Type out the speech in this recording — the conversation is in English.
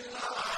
غَيْرَ